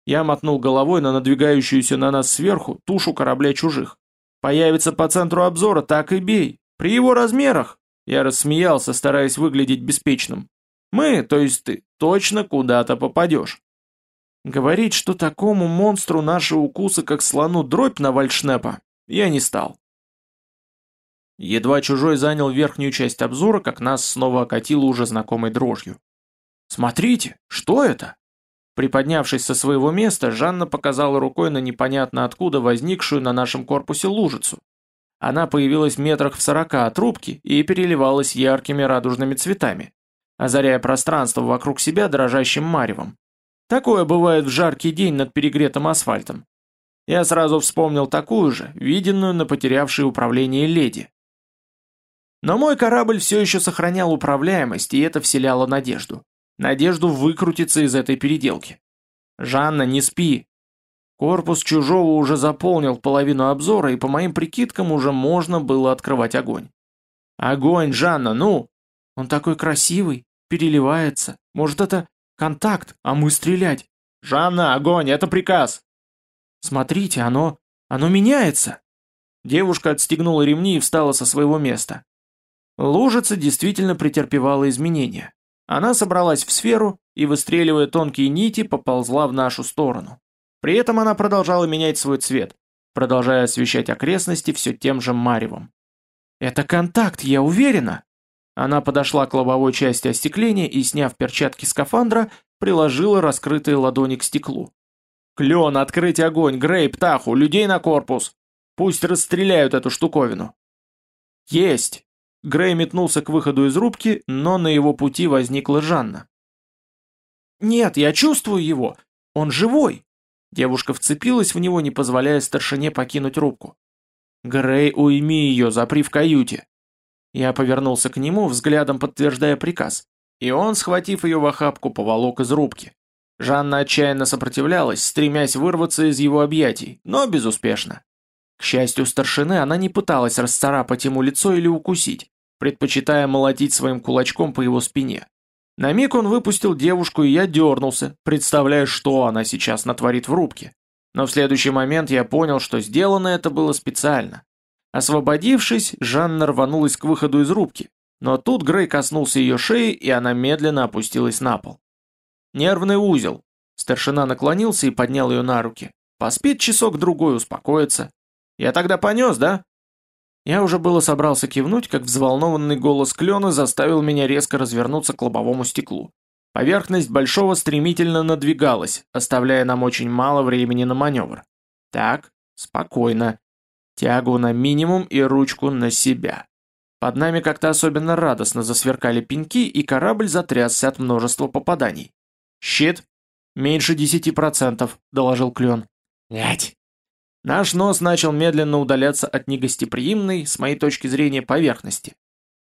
Я мотнул головой на надвигающуюся на нас сверху тушу корабля чужих. «Появится по центру обзора, так и бей. При его размерах. Я рассмеялся, стараясь выглядеть беспечным. Мы, то есть ты, точно куда-то попадешь. Говорить, что такому монстру наши укусы, как слону дробь на вальшнепа, я не стал. Едва чужой занял верхнюю часть обзора, как нас снова окатило уже знакомой дрожью. «Смотрите, что это?» Приподнявшись со своего места, Жанна показала рукой на непонятно откуда возникшую на нашем корпусе лужицу. Она появилась метрах в сорока от трубки и переливалась яркими радужными цветами, озаряя пространство вокруг себя дрожащим маревом. Такое бывает в жаркий день над перегретым асфальтом. Я сразу вспомнил такую же, виденную на потерявшей управление леди. Но мой корабль все еще сохранял управляемость, и это вселяло надежду. Надежду выкрутиться из этой переделки. «Жанна, не спи!» Корпус чужого уже заполнил половину обзора, и по моим прикидкам уже можно было открывать огонь. «Огонь, Жанна, ну!» «Он такой красивый, переливается. Может, это контакт, а мы стрелять?» «Жанна, огонь, это приказ!» «Смотрите, оно... оно меняется!» Девушка отстегнула ремни и встала со своего места. Лужица действительно претерпевала изменения. Она собралась в сферу и, выстреливая тонкие нити, поползла в нашу сторону. При этом она продолжала менять свой цвет, продолжая освещать окрестности все тем же маревом. «Это контакт, я уверена!» Она подошла к лобовой части остекления и, сняв перчатки скафандра, приложила раскрытые ладони к стеклу. «Клен, открыть огонь! Грей, птаху, людей на корпус! Пусть расстреляют эту штуковину!» «Есть!» Грей метнулся к выходу из рубки, но на его пути возникла Жанна. «Нет, я чувствую его! Он живой!» Девушка вцепилась в него, не позволяя старшине покинуть рубку. «Грей, уйми ее, запри в каюте!» Я повернулся к нему, взглядом подтверждая приказ, и он, схватив ее в охапку, поволок из рубки. Жанна отчаянно сопротивлялась, стремясь вырваться из его объятий, но безуспешно. К счастью старшины, она не пыталась расцарапать ему лицо или укусить предпочитая молотить своим кулачком по его спине. На миг он выпустил девушку, и я дернулся, представляя, что она сейчас натворит в рубке. Но в следующий момент я понял, что сделано это было специально. Освободившись, Жанна рванулась к выходу из рубки, но тут Грей коснулся ее шеи, и она медленно опустилась на пол. Нервный узел. Старшина наклонился и поднял ее на руки. Поспит часок-другой, успокоится. Я тогда понес, да? Я уже было собрался кивнуть, как взволнованный голос Клена заставил меня резко развернуться к лобовому стеклу. Поверхность Большого стремительно надвигалась, оставляя нам очень мало времени на маневр. Так, спокойно. Тягу на минимум и ручку на себя. Под нами как-то особенно радостно засверкали пеньки, и корабль затрясся от множества попаданий. «Щит?» «Меньше десяти процентов», — доложил Клен. «Блядь!» Наш нос начал медленно удаляться от негостеприимной, с моей точки зрения, поверхности.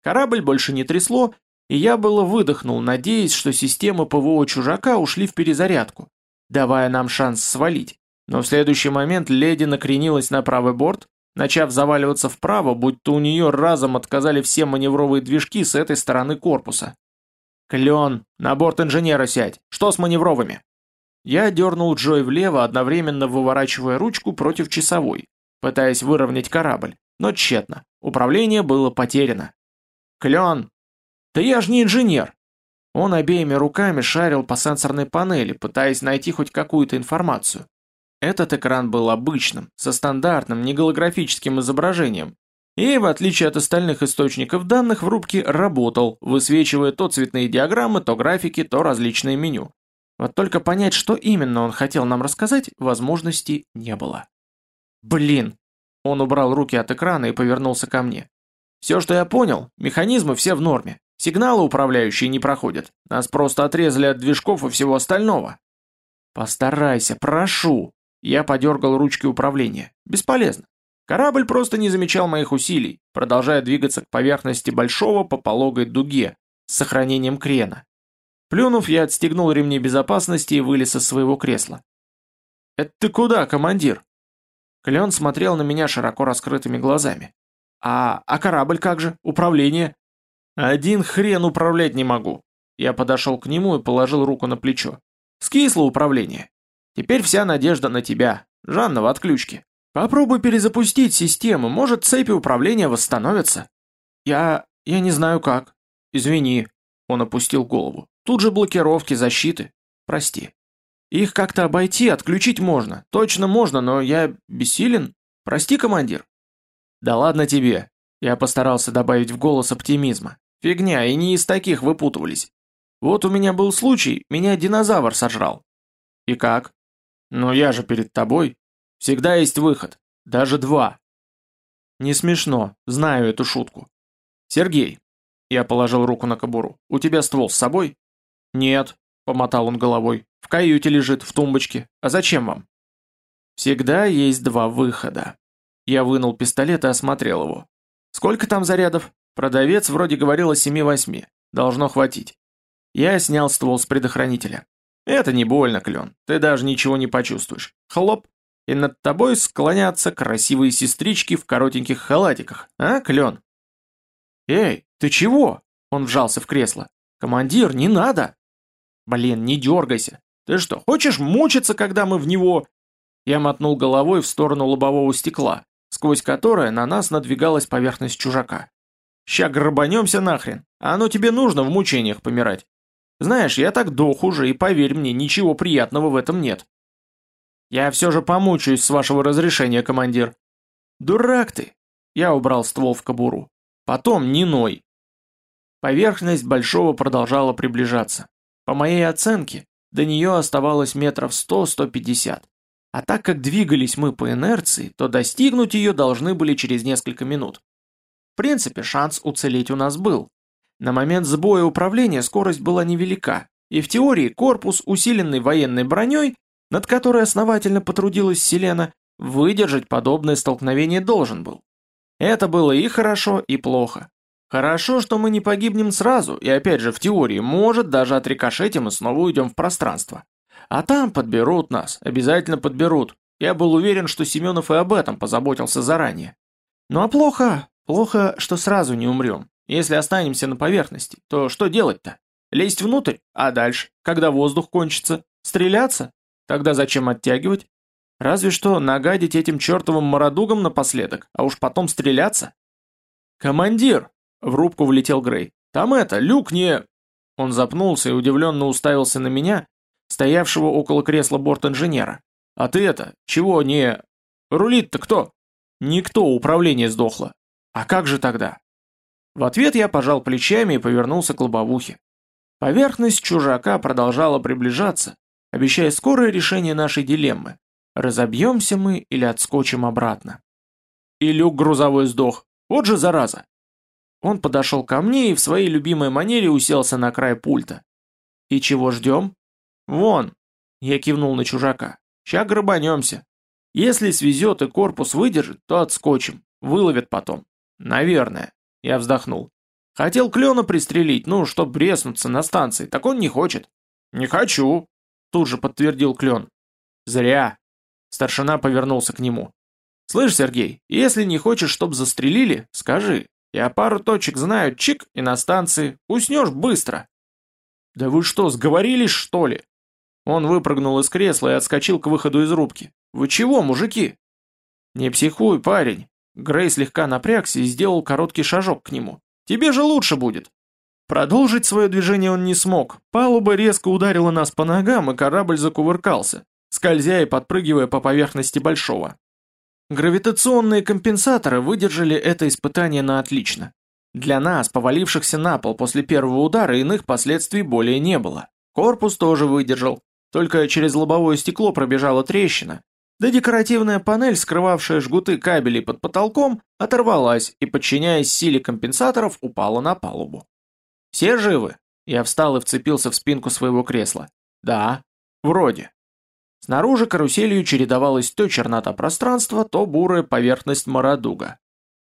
Корабль больше не трясло, и я было выдохнул, надеясь, что системы ПВО чужака ушли в перезарядку, давая нам шанс свалить. Но в следующий момент леди накренилась на правый борт, начав заваливаться вправо, будто у нее разом отказали все маневровые движки с этой стороны корпуса. «Клен, на борт инженера сядь! Что с маневровыми?» Я дернул Джой влево, одновременно выворачивая ручку против часовой, пытаясь выровнять корабль, но тщетно. Управление было потеряно. «Клен!» «Да я же не инженер!» Он обеими руками шарил по сенсорной панели, пытаясь найти хоть какую-то информацию. Этот экран был обычным, со стандартным, не голографическим изображением, и, в отличие от остальных источников данных, в рубке работал, высвечивая то цветные диаграммы, то графики, то различные меню. Вот только понять, что именно он хотел нам рассказать, возможности не было. Блин! Он убрал руки от экрана и повернулся ко мне. Все, что я понял, механизмы все в норме. Сигналы управляющие не проходят. Нас просто отрезали от движков и всего остального. Постарайся, прошу. Я подергал ручки управления. Бесполезно. Корабль просто не замечал моих усилий, продолжая двигаться к поверхности большого по пологой дуге с сохранением крена. Плюнув, я отстегнул ремни безопасности и вылез из своего кресла. «Это ты куда, командир?» Клен смотрел на меня широко раскрытыми глазами. «А, а корабль как же? Управление?» «Один хрен управлять не могу». Я подошел к нему и положил руку на плечо. «Скисло управление. Теперь вся надежда на тебя. Жанна в отключке. Попробуй перезапустить систему, может цепи управления восстановятся». «Я... Я не знаю как. Извини. Он опустил голову. Тут же блокировки, защиты. Прости. Их как-то обойти, отключить можно. Точно можно, но я бессилен. Прости, командир. Да ладно тебе. Я постарался добавить в голос оптимизма. Фигня, и не из таких выпутывались. Вот у меня был случай, меня динозавр сожрал. И как? Ну я же перед тобой. Всегда есть выход. Даже два. Не смешно, знаю эту шутку. Сергей. Я положил руку на кобуру. У тебя ствол с собой? Нет, помотал он головой. В каюте лежит, в тумбочке. А зачем вам? Всегда есть два выхода. Я вынул пистолет и осмотрел его. Сколько там зарядов? Продавец вроде говорил о семи-восьми. Должно хватить. Я снял ствол с предохранителя. Это не больно, Клен. Ты даже ничего не почувствуешь. Хлоп. И над тобой склонятся красивые сестрички в коротеньких халатиках. А, Клен? Эй, ты чего? Он вжался в кресло. Командир, не надо. Блин, не дергайся. Ты что, хочешь мучиться, когда мы в него... Я мотнул головой в сторону лобового стекла, сквозь которое на нас надвигалась поверхность чужака. Ща грабанемся нахрен, а оно тебе нужно в мучениях помирать. Знаешь, я так дох уже, и поверь мне, ничего приятного в этом нет. Я все же помучаюсь с вашего разрешения, командир. Дурак ты. Я убрал ствол в кобуру. Потом не ной. Поверхность Большого продолжала приближаться. По моей оценке, до нее оставалось метров 100-150. А так как двигались мы по инерции, то достигнуть ее должны были через несколько минут. В принципе, шанс уцелеть у нас был. На момент сбоя управления скорость была невелика, и в теории корпус, усиленный военной броней, над которой основательно потрудилась Селена, выдержать подобное столкновение должен был. Это было и хорошо, и плохо. Хорошо, что мы не погибнем сразу, и опять же в теории, может, даже отрикошетим и снова уйдем в пространство. А там подберут нас, обязательно подберут. Я был уверен, что Семенов и об этом позаботился заранее. Ну а плохо, плохо, что сразу не умрем. Если останемся на поверхности, то что делать-то? Лезть внутрь? А дальше? Когда воздух кончится? Стреляться? Тогда зачем оттягивать? Разве что нагадить этим чертовым мародугам напоследок, а уж потом стреляться? «Командир!» — в рубку влетел Грей. «Там это, люк не...» Он запнулся и удивленно уставился на меня, стоявшего около кресла борт-инженера. «А ты это, чего не... Рулит-то кто?» «Никто, управление сдохло». «А как же тогда?» В ответ я пожал плечами и повернулся к лобовухе. Поверхность чужака продолжала приближаться, обещая скорое решение нашей дилеммы. Разобьемся мы или отскочим обратно. И люк грузовой сдох. Вот же зараза. Он подошел ко мне и в своей любимой манере уселся на край пульта. И чего ждем? Вон. Я кивнул на чужака. Ща грабанемся. Если свезет и корпус выдержит, то отскочим. Выловят потом. Наверное. Я вздохнул. Хотел Клена пристрелить, ну, чтоб бреснуться на станции, так он не хочет. Не хочу, тут же подтвердил Клен. Зря. Старшина повернулся к нему. Слышь, Сергей, если не хочешь, чтоб застрелили, скажи. Я пару точек знаю, чик, и на станции. Уснешь быстро. Да вы что, сговорились, что ли? Он выпрыгнул из кресла и отскочил к выходу из рубки. Вы чего, мужики? Не психуй, парень. Грей слегка напрягся и сделал короткий шажок к нему. «Тебе же лучше будет!» Продолжить свое движение он не смог. Палуба резко ударила нас по ногам, и корабль закувыркался, скользя и подпрыгивая по поверхности Большого. Гравитационные компенсаторы выдержали это испытание на отлично. Для нас, повалившихся на пол после первого удара, иных последствий более не было. Корпус тоже выдержал, только через лобовое стекло пробежала трещина, да декоративная панель, скрывавшая жгуты кабелей под потолком, оторвалась и, подчиняясь силе компенсаторов, упала на палубу. «Все живы?» Я встал и вцепился в спинку своего кресла. «Да, вроде». Снаружи каруселью чередовалась то чернота пространства, то бурая поверхность Марадуга.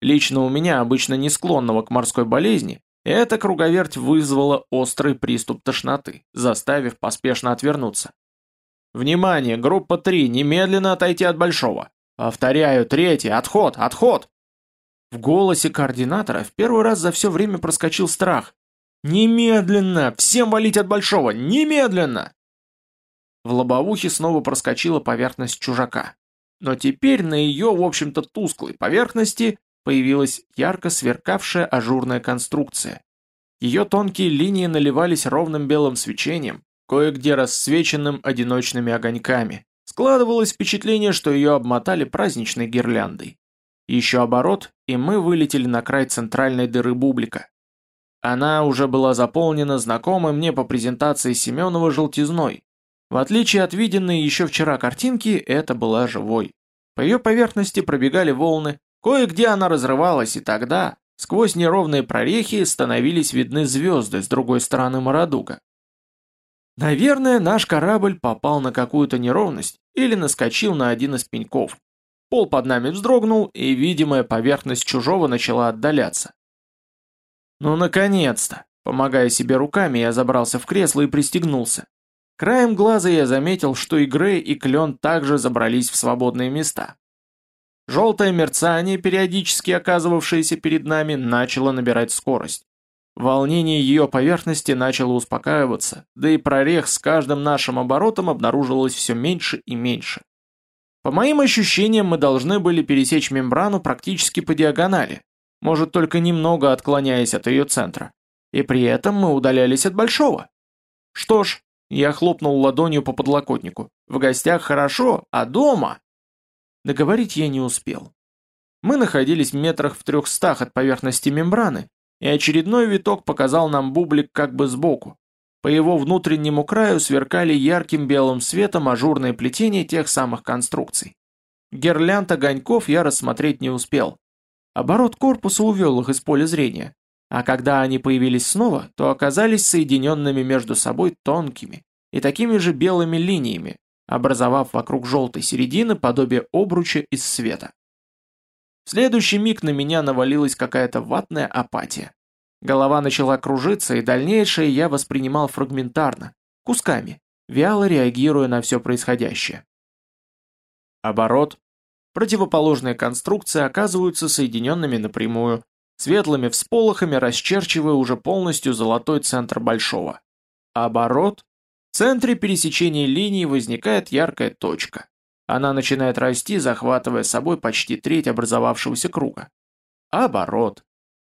Лично у меня, обычно не склонного к морской болезни, эта круговерть вызвала острый приступ тошноты, заставив поспешно отвернуться. Внимание, группа 3, немедленно отойти от Большого. Повторяю, третий, отход, отход. В голосе координатора в первый раз за все время проскочил страх. Немедленно, всем валить от Большого, немедленно. В лобовухе снова проскочила поверхность чужака. Но теперь на ее, в общем-то, тусклой поверхности появилась ярко сверкавшая ажурная конструкция. Ее тонкие линии наливались ровным белым свечением, кое-где рассвеченным одиночными огоньками. Складывалось впечатление, что ее обмотали праздничной гирляндой. Еще оборот, и мы вылетели на край центральной дыры бублика. Она уже была заполнена знакомой мне по презентации Семенова желтизной. В отличие от виденной еще вчера картинки, это была живой. По ее поверхности пробегали волны, кое-где она разрывалась, и тогда, сквозь неровные прорехи, становились видны звезды с другой стороны Марадуга. Наверное, наш корабль попал на какую-то неровность или наскочил на один из пеньков. Пол под нами вздрогнул, и видимая поверхность чужого начала отдаляться. Ну, наконец-то! Помогая себе руками, я забрался в кресло и пристегнулся. Краем глаза я заметил, что и Грей, и Клен также забрались в свободные места. Желтое мерцание, периодически оказывавшееся перед нами, начало набирать скорость. Волнение ее поверхности начало успокаиваться, да и прорех с каждым нашим оборотом обнаруживалось все меньше и меньше. По моим ощущениям, мы должны были пересечь мембрану практически по диагонали, может только немного отклоняясь от ее центра. И при этом мы удалялись от большого. Что ж, я хлопнул ладонью по подлокотнику. В гостях хорошо, а дома... Договорить я не успел. Мы находились в метрах в трехстах от поверхности мембраны, и очередной виток показал нам бублик как бы сбоку. По его внутреннему краю сверкали ярким белым светом ажурные плетения тех самых конструкций. Гирлянд огоньков я рассмотреть не успел, Оборот корпуса увел их из поля зрения, а когда они появились снова, то оказались соединенными между собой тонкими и такими же белыми линиями, образовав вокруг желтой середины подобие обруча из света. Следующий миг на меня навалилась какая-то ватная апатия. Голова начала кружиться, и дальнейшее я воспринимал фрагментарно, кусками, вяло реагируя на все происходящее. Оборот, Противоположные конструкции оказываются соединенными напрямую, светлыми всполохами расчерчивая уже полностью золотой центр большого. Оборот. В центре пересечения линий возникает яркая точка. Она начинает расти, захватывая собой почти треть образовавшегося круга. Оборот.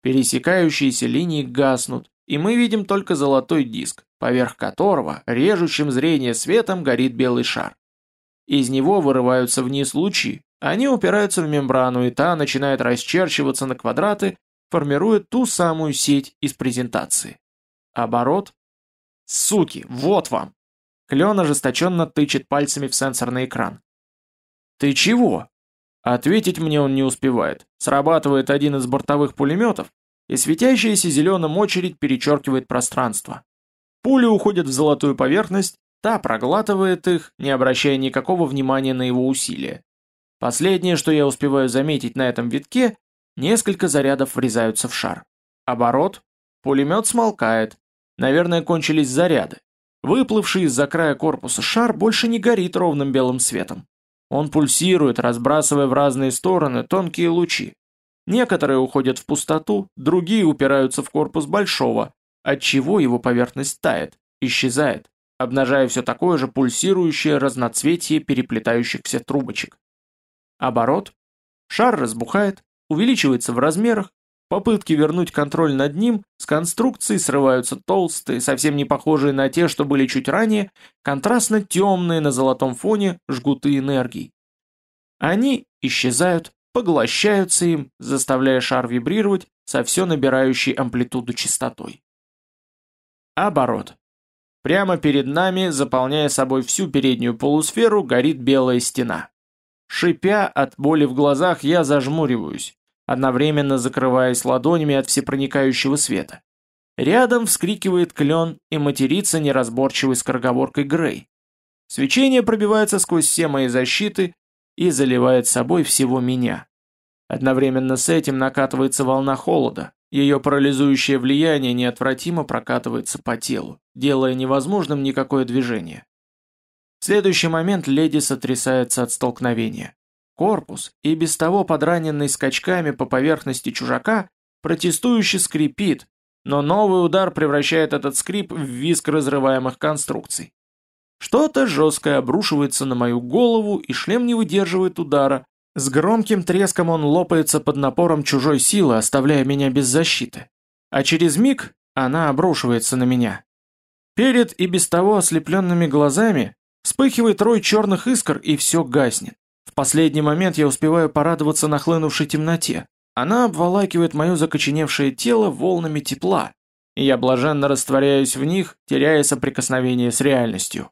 Пересекающиеся линии гаснут, и мы видим только золотой диск, поверх которого режущим зрение светом горит белый шар. Из него вырываются вниз лучи, они упираются в мембрану, и та начинает расчерчиваться на квадраты, формируя ту самую сеть из презентации. Оборот. Суки, вот вам! Клен ожесточенно тычет пальцами в сенсорный экран. «Ты чего?» Ответить мне он не успевает. Срабатывает один из бортовых пулеметов, и светящаяся зеленым очередь перечеркивает пространство. Пули уходят в золотую поверхность, та проглатывает их, не обращая никакого внимания на его усилия. Последнее, что я успеваю заметить на этом витке, несколько зарядов врезаются в шар. Оборот. Пулемет смолкает. Наверное, кончились заряды. Выплывший из-за края корпуса шар больше не горит ровным белым светом. Он пульсирует, разбрасывая в разные стороны тонкие лучи. Некоторые уходят в пустоту, другие упираются в корпус большого, отчего его поверхность тает, исчезает, обнажая все такое же пульсирующее разноцветие переплетающихся трубочек. Оборот. Шар разбухает, увеличивается в размерах, попытки вернуть контроль над ним с конструкции срываются толстые, совсем не похожие на те, что были чуть ранее, контрастно темные на золотом фоне жгуты энергии. Они исчезают, поглощаются им, заставляя шар вибрировать со все набирающей амплитуду частотой. Оборот. Прямо перед нами, заполняя собой всю переднюю полусферу, горит белая стена. Шипя от боли в глазах, я зажмуриваюсь, одновременно закрываясь ладонями от всепроникающего света. Рядом вскрикивает клен и матерится неразборчивой скороговоркой Грей. Свечение пробивается сквозь все мои защиты и заливает собой всего меня. Одновременно с этим накатывается волна холода, ее парализующее влияние неотвратимо прокатывается по телу, делая невозможным никакое движение. В следующий момент леди сотрясается от столкновения. Корпус, и без того подраненный скачками по поверхности чужака, протестующе скрипит, но новый удар превращает этот скрип в визг разрываемых конструкций. Что-то жесткое обрушивается на мою голову, и шлем не выдерживает удара, С громким треском он лопается под напором чужой силы, оставляя меня без защиты. А через миг она обрушивается на меня. Перед и без того ослепленными глазами вспыхивает рой черных искр и все гаснет. В последний момент я успеваю порадоваться нахлынувшей темноте. Она обволакивает мое закоченевшее тело волнами тепла, и я блаженно растворяюсь в них, теряя соприкосновение с реальностью.